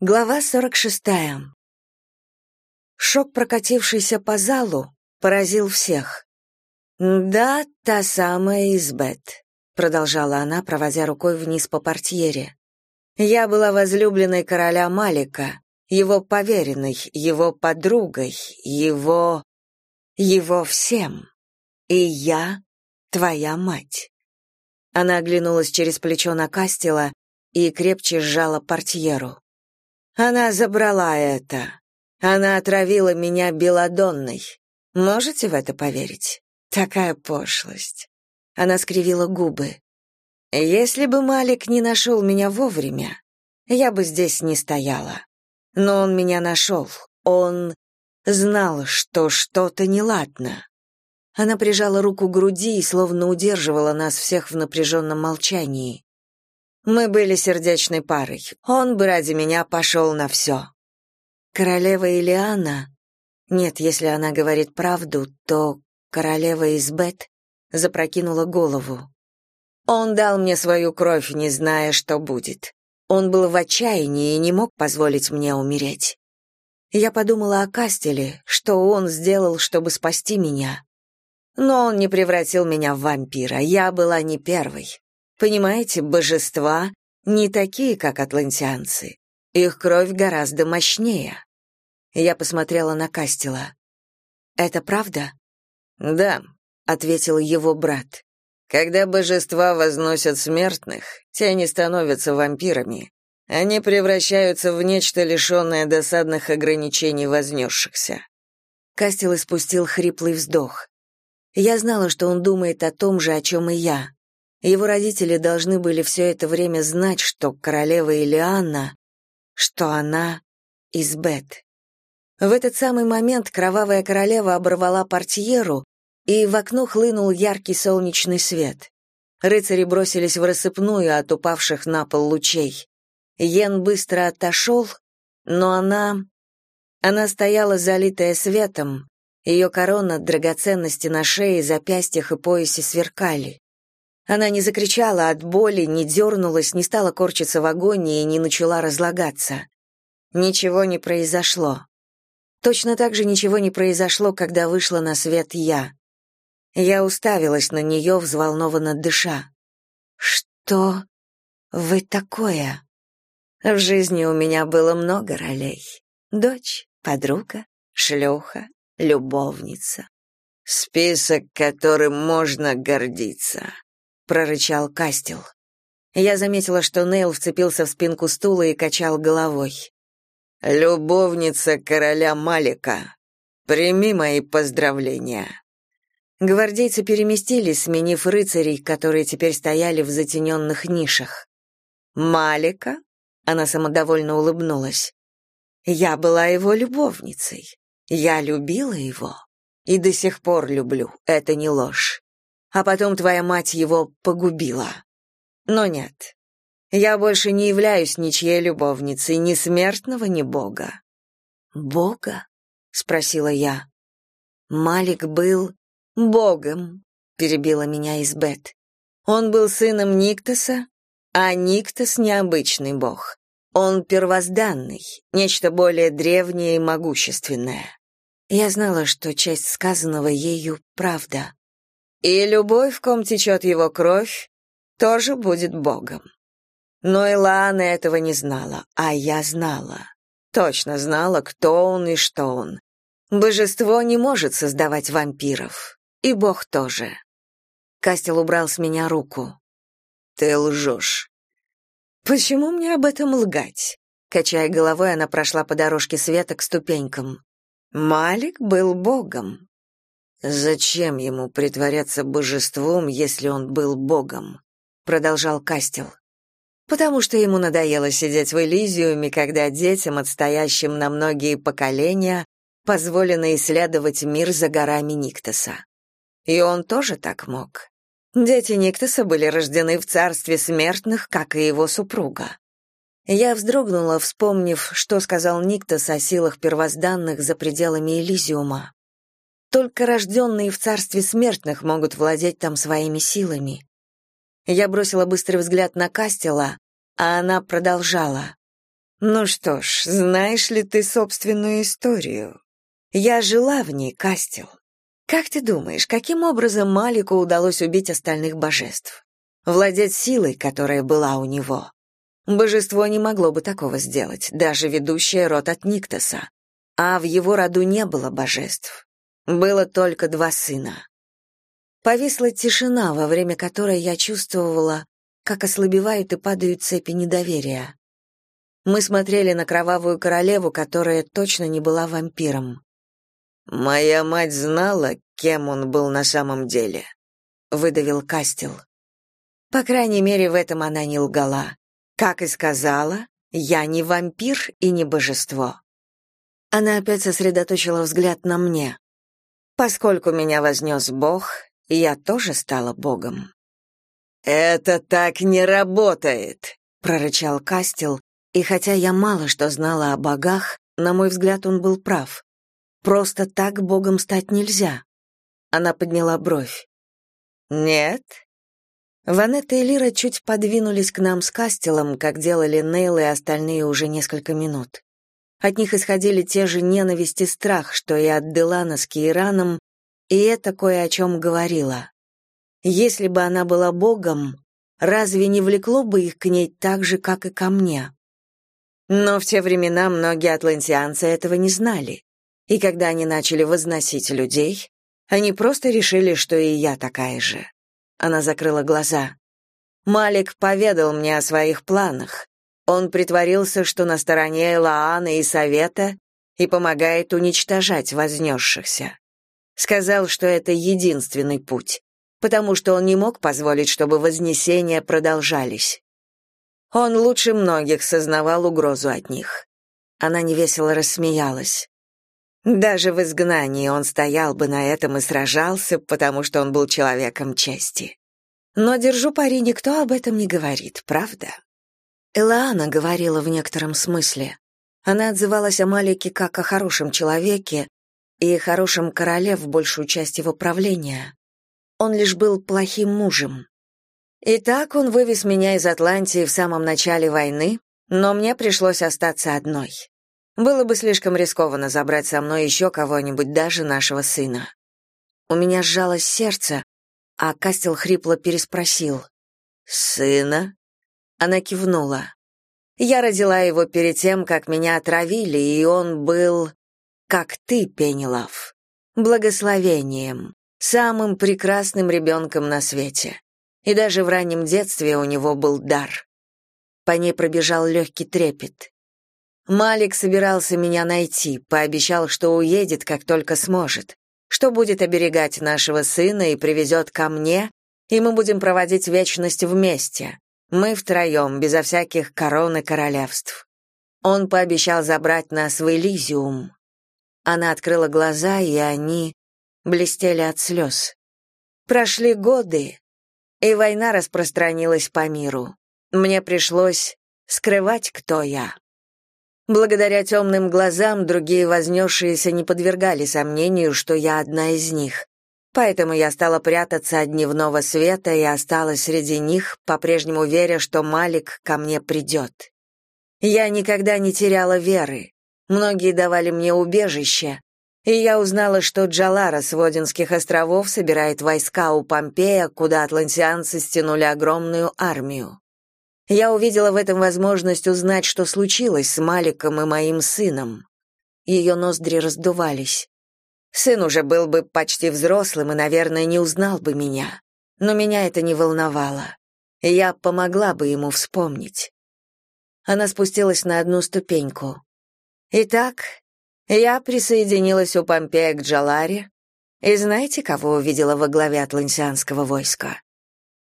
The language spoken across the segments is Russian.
Глава 46. Шок, прокатившийся по залу, поразил всех. «Да, та самая Избет», — продолжала она, проводя рукой вниз по портьере. «Я была возлюбленной короля Малика, его поверенной, его подругой, его... его всем. И я твоя мать». Она оглянулась через плечо на Кастела и крепче сжала портьеру. Она забрала это. Она отравила меня белодонной. Можете в это поверить? Такая пошлость. Она скривила губы. Если бы Малик не нашел меня вовремя, я бы здесь не стояла. Но он меня нашел. Он знал, что что-то неладно. Она прижала руку к груди и словно удерживала нас всех в напряженном молчании. Мы были сердечной парой. Он бы ради меня пошел на все. Королева Илиана... Нет, если она говорит правду, то королева Избет запрокинула голову. Он дал мне свою кровь, не зная, что будет. Он был в отчаянии и не мог позволить мне умереть. Я подумала о Кастеле, что он сделал, чтобы спасти меня. Но он не превратил меня в вампира, я была не первой. Понимаете, божества не такие, как атлантианцы. Их кровь гораздо мощнее. Я посмотрела на Кастела. Это правда? Да, ответил его брат. Когда божества возносят смертных, те не становятся вампирами. Они превращаются в нечто лишенное досадных ограничений вознесшихся. Кастел испустил хриплый вздох. Я знала, что он думает о том же, о чем и я. Его родители должны были все это время знать, что королева Илианна, что она Избет. В этот самый момент кровавая королева оборвала портьеру, и в окно хлынул яркий солнечный свет. Рыцари бросились в рассыпную от упавших на пол лучей. Йен быстро отошел, но она... Она стояла залитая светом, ее корона, драгоценности на шее, запястьях и поясе сверкали. Она не закричала от боли, не дернулась, не стала корчиться в агонии и не начала разлагаться. Ничего не произошло. Точно так же ничего не произошло, когда вышла на свет я. Я уставилась на нее, взволнованно дыша. «Что вы такое?» В жизни у меня было много ролей. Дочь, подруга, шлюха, любовница. Список, которым можно гордиться прорычал Кастел. Я заметила, что Нейл вцепился в спинку стула и качал головой. Любовница короля Малика. Прими мои поздравления. Гвардейцы переместились, сменив рыцарей, которые теперь стояли в затененных нишах. Малика? Она самодовольно улыбнулась. Я была его любовницей. Я любила его и до сих пор люблю. Это не ложь а потом твоя мать его погубила. Но нет, я больше не являюсь ничьей любовницей, ни смертного, ни бога». «Бога?» — спросила я. «Малик был богом», — перебила меня Избет. «Он был сыном Никтоса, а Никтос — необычный бог. Он первозданный, нечто более древнее и могущественное». Я знала, что часть сказанного ею — правда. И любой, в ком течет его кровь, тоже будет Богом. Но Илана этого не знала, а я знала. Точно знала, кто он и что он. Божество не может создавать вампиров. И Бог тоже. Кастел убрал с меня руку. «Ты лжешь». «Почему мне об этом лгать?» Качая головой, она прошла по дорожке света к ступенькам. Малик был богом. Зачем ему притворяться божеством, если он был богом? продолжал Кастел. Потому что ему надоело сидеть в Элизиуме, когда детям, отстоящим на многие поколения, позволено исследовать мир за горами Никтоса. И он тоже так мог. Дети Никтоса были рождены в царстве смертных, как и его супруга. Я вздрогнула, вспомнив, что сказал Никтос о силах первозданных за пределами Элизиума. Только рожденные в царстве смертных могут владеть там своими силами. Я бросила быстрый взгляд на Кастела, а она продолжала. Ну что ж, знаешь ли ты собственную историю? Я жила в ней, Кастел. Как ты думаешь, каким образом Малику удалось убить остальных божеств? Владеть силой, которая была у него. Божество не могло бы такого сделать, даже ведущее род от Никтоса. А в его роду не было божеств. Было только два сына. Повисла тишина, во время которой я чувствовала, как ослабевают и падают цепи недоверия. Мы смотрели на кровавую королеву, которая точно не была вампиром. «Моя мать знала, кем он был на самом деле», — выдавил Кастел. По крайней мере, в этом она не лгала. Как и сказала, я не вампир и не божество. Она опять сосредоточила взгляд на мне. Поскольку меня вознес Бог, я тоже стала Богом. «Это так не работает», — прорычал Кастел, и хотя я мало что знала о богах, на мой взгляд, он был прав. Просто так богом стать нельзя. Она подняла бровь. «Нет?» Ванетта и Лира чуть подвинулись к нам с Кастелом, как делали Нейл и остальные уже несколько минут. От них исходили те же ненависть и страх, что и от Делана с Кейраном, и это кое о чем говорило. Если бы она была богом, разве не влекло бы их к ней так же, как и ко мне? Но в те времена многие атлантианцы этого не знали. И когда они начали возносить людей, они просто решили, что и я такая же. Она закрыла глаза. Малик поведал мне о своих планах. Он притворился, что на стороне Лаана и Совета и помогает уничтожать вознесшихся. Сказал, что это единственный путь, потому что он не мог позволить, чтобы вознесения продолжались. Он лучше многих сознавал угрозу от них. Она невесело рассмеялась. Даже в изгнании он стоял бы на этом и сражался, потому что он был человеком чести. Но, держу пари, никто об этом не говорит, правда? Элаана говорила в некотором смысле. Она отзывалась о Малике как о хорошем человеке и хорошем короле в большую часть его правления. Он лишь был плохим мужем. Итак, он вывез меня из Атлантии в самом начале войны, но мне пришлось остаться одной. Было бы слишком рискованно забрать со мной еще кого-нибудь, даже нашего сына. У меня сжалось сердце, а Кастел хрипло переспросил. «Сына?» Она кивнула. «Я родила его перед тем, как меня отравили, и он был, как ты, Пенелав, благословением, самым прекрасным ребенком на свете. И даже в раннем детстве у него был дар». По ней пробежал легкий трепет. Малик собирался меня найти, пообещал, что уедет, как только сможет, что будет оберегать нашего сына и привезет ко мне, и мы будем проводить вечность вместе. Мы втроем, безо всяких корон и королевств. Он пообещал забрать нас в Элизиум. Она открыла глаза, и они блестели от слез. Прошли годы, и война распространилась по миру. Мне пришлось скрывать, кто я. Благодаря темным глазам другие вознесшиеся не подвергали сомнению, что я одна из них. Поэтому я стала прятаться от дневного света и осталась среди них, по-прежнему веря, что Малик ко мне придет. Я никогда не теряла веры. Многие давали мне убежище, и я узнала, что Джалара с Водинских островов собирает войска у Помпея, куда атлантианцы стянули огромную армию. Я увидела в этом возможность узнать, что случилось с Маликом и моим сыном. Ее ноздри раздувались. Сын уже был бы почти взрослым и, наверное, не узнал бы меня. Но меня это не волновало. Я помогла бы ему вспомнить. Она спустилась на одну ступеньку. Итак, я присоединилась у Помпея к Джаларе, и знаете, кого увидела во главе атлантианского войска?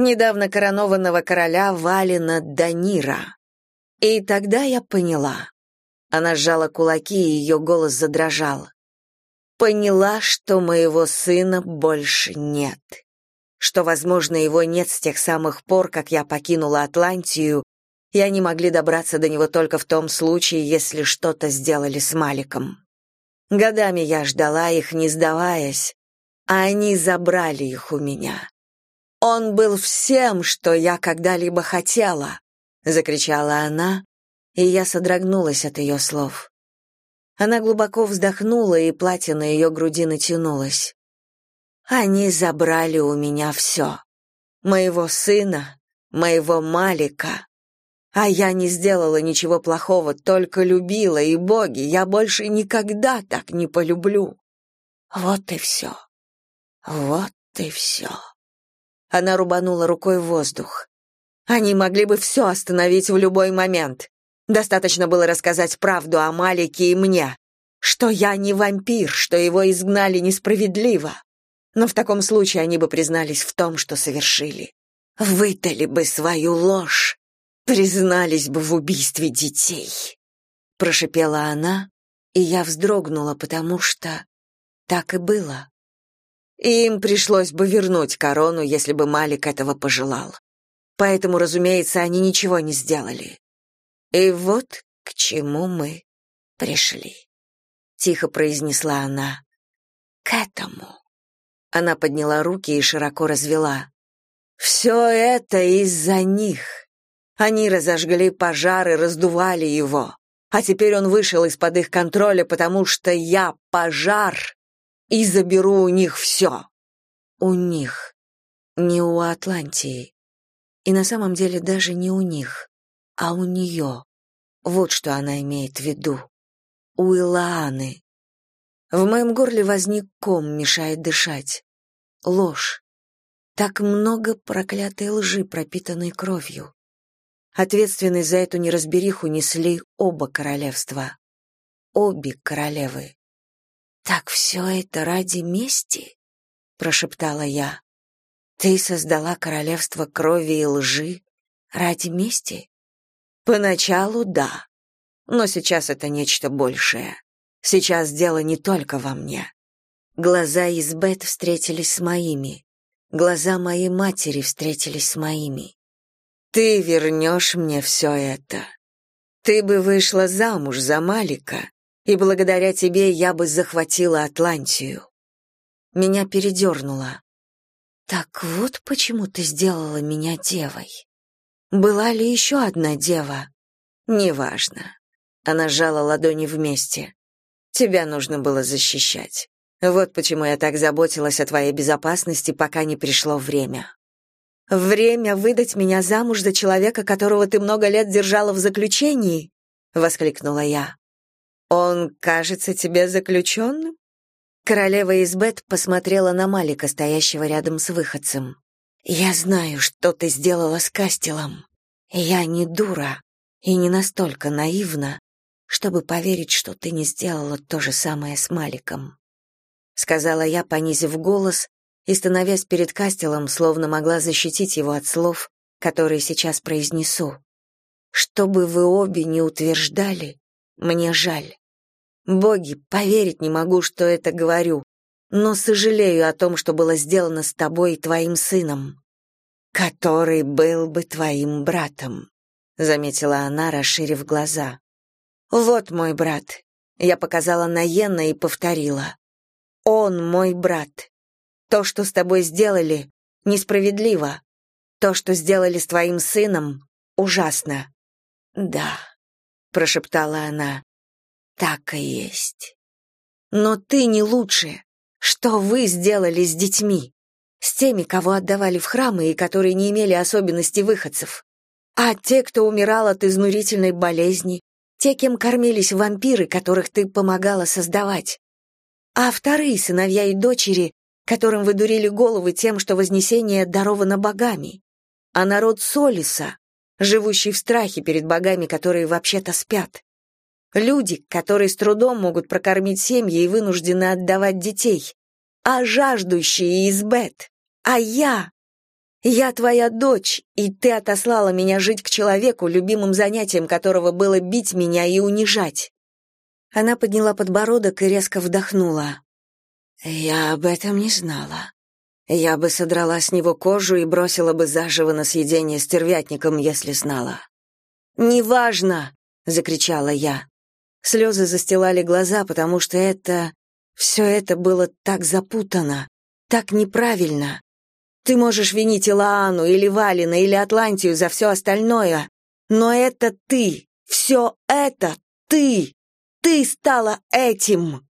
недавно коронованного короля Валина Данира. И тогда я поняла. Она сжала кулаки, и ее голос задрожал. Поняла, что моего сына больше нет. Что, возможно, его нет с тех самых пор, как я покинула Атлантию, и они могли добраться до него только в том случае, если что-то сделали с Маликом. Годами я ждала их, не сдаваясь, а они забрали их у меня. Он был всем, что я когда-либо хотела, закричала она, и я содрогнулась от ее слов. Она глубоко вздохнула, и платье на ее груди натянулось. «Они забрали у меня все. Моего сына, моего Малика. А я не сделала ничего плохого, только любила, и боги, я больше никогда так не полюблю. Вот и все. Вот и все». Она рубанула рукой в воздух. Они могли бы все остановить в любой момент. Достаточно было рассказать правду о Малике и мне, что я не вампир, что его изгнали несправедливо. Но в таком случае они бы признались в том, что совершили. Выдали бы свою ложь, признались бы в убийстве детей. Прошипела она, и я вздрогнула, потому что так и было. им пришлось бы вернуть корону, если бы Малик этого пожелал поэтому, разумеется, они ничего не сделали. И вот к чему мы пришли, тихо произнесла она. К этому. Она подняла руки и широко развела. «Все это из-за них. Они разожгли пожар и раздували его. А теперь он вышел из-под их контроля, потому что я пожар и заберу у них все. У них, не у Атлантии. И на самом деле даже не у них, а у нее. Вот что она имеет в виду. У Илааны. В моем горле возник ком, мешает дышать. Ложь. Так много проклятой лжи, пропитанной кровью. Ответственность за эту неразбериху несли оба королевства. Обе королевы. «Так все это ради мести?» — прошептала я. Ты создала королевство крови и лжи ради мести? Поначалу да, но сейчас это нечто большее. Сейчас дело не только во мне. Глаза Избет встретились с моими. Глаза моей матери встретились с моими. Ты вернешь мне все это. Ты бы вышла замуж за Малика, и благодаря тебе я бы захватила Атлантию. Меня передернуло. Так вот почему ты сделала меня девой. Была ли еще одна дева? Неважно. Она сжала ладони вместе. Тебя нужно было защищать. Вот почему я так заботилась о твоей безопасности, пока не пришло время. Время выдать меня замуж за человека, которого ты много лет держала в заключении, воскликнула я. Он кажется тебе заключенным?» Королева Избет посмотрела на Малика, стоящего рядом с выходцем. «Я знаю, что ты сделала с Кастелом. Я не дура и не настолько наивна, чтобы поверить, что ты не сделала то же самое с Маликом», — сказала я, понизив голос и становясь перед Кастелом, словно могла защитить его от слов, которые сейчас произнесу. «Что бы вы обе не утверждали, мне жаль. Боги, поверить не могу, что это говорю, но сожалею о том, что было сделано с тобой и твоим сыном, который был бы твоим братом, заметила она, расширив глаза. Вот мой брат. Я показала на Йена и повторила. Он мой брат. То, что с тобой сделали, несправедливо. То, что сделали с твоим сыном, ужасно. Да, прошептала она. Так и есть. Но ты не лучше. Что вы сделали с детьми? С теми, кого отдавали в храмы и которые не имели особенностей выходцев? А те, кто умирал от изнурительной болезни? Те, кем кормились вампиры, которых ты помогала создавать? А вторые сыновья и дочери, которым вы дурили головы тем, что вознесение даровано богами? А народ Солиса, живущий в страхе перед богами, которые вообще-то спят? Люди, которые с трудом могут прокормить семьи и вынуждены отдавать детей. А жаждущие из бед. А я... Я твоя дочь, и ты отослала меня жить к человеку, любимым занятием которого было бить меня и унижать. Она подняла подбородок и резко вдохнула. Я об этом не знала. Я бы содрала с него кожу и бросила бы заживо на съедение стервятником, если знала. «Неважно!» — закричала я. Слезы застилали глаза, потому что это... Все это было так запутано, так неправильно. Ты можешь винить Илаану, или Валина, или Атлантию за все остальное, но это ты, Все это ты! Ты стала этим!»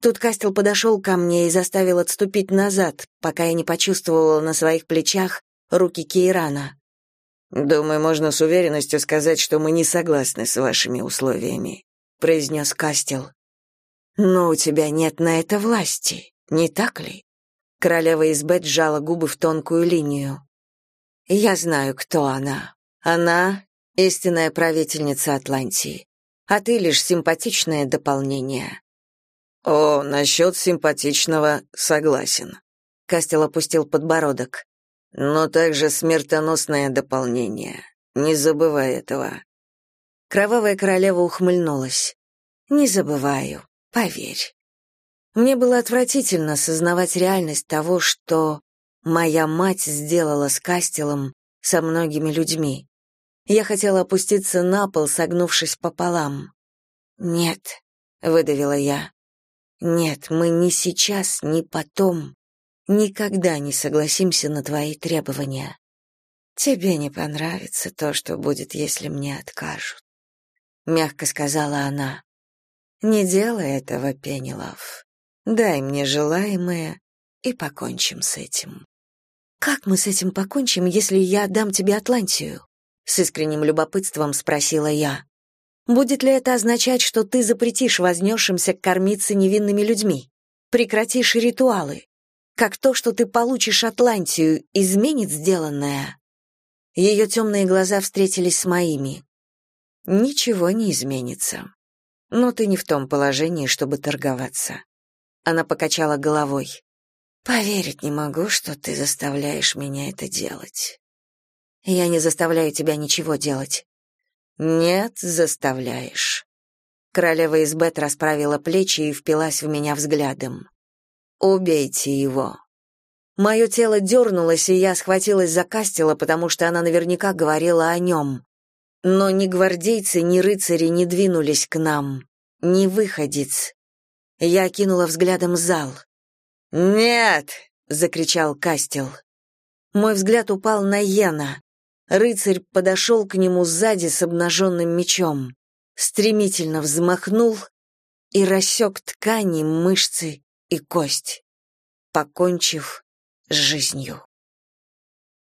Тут Кастел подошел ко мне и заставил отступить назад, пока я не почувствовала на своих плечах руки Кейрана. «Думаю, можно с уверенностью сказать, что мы не согласны с вашими условиями», — произнес Кастел. «Но у тебя нет на это власти, не так ли?» Королева Избет сжала губы в тонкую линию. «Я знаю, кто она. Она — истинная правительница Атлантии, а ты лишь симпатичное дополнение». «О, насчет симпатичного согласен», — Кастел опустил подбородок. «Но также смертоносное дополнение. Не забывай этого». Кровавая королева ухмыльнулась. «Не забываю, поверь». Мне было отвратительно сознавать реальность того, что моя мать сделала с Кастелом со многими людьми. Я хотела опуститься на пол, согнувшись пополам. «Нет», — выдавила я. «Нет, мы ни сейчас, ни потом никогда не согласимся на твои требования. Тебе не понравится то, что будет, если мне откажут», — мягко сказала она. «Не делай этого, Пенелов. Дай мне желаемое и покончим с этим. Как мы с этим покончим, если я отдам тебе Атлантию? С искренним любопытством спросила я. Будет ли это означать, что ты запретишь вознесшимся кормиться невинными людьми? Прекратишь ритуалы? Как то, что ты получишь Атлантию, изменит сделанное? Ее темные глаза встретились с моими. Ничего не изменится. Но ты не в том положении, чтобы торговаться. Она покачала головой. Поверить не могу, что ты заставляешь меня это делать. Я не заставляю тебя ничего делать. Нет, заставляешь. Королева Избет расправила плечи и впилась в меня взглядом. Убейте его. Мое тело дернулось, и я схватилась за Кастела, потому что она наверняка говорила о нем. Но ни гвардейцы, ни рыцари не двинулись к нам. Ни выходец. Я кинула взглядом зал. «Нет!» — закричал Кастел. Мой взгляд упал на Йена. Рыцарь подошел к нему сзади с обнаженным мечом, стремительно взмахнул и рассек ткани, мышцы и кость, покончив с жизнью.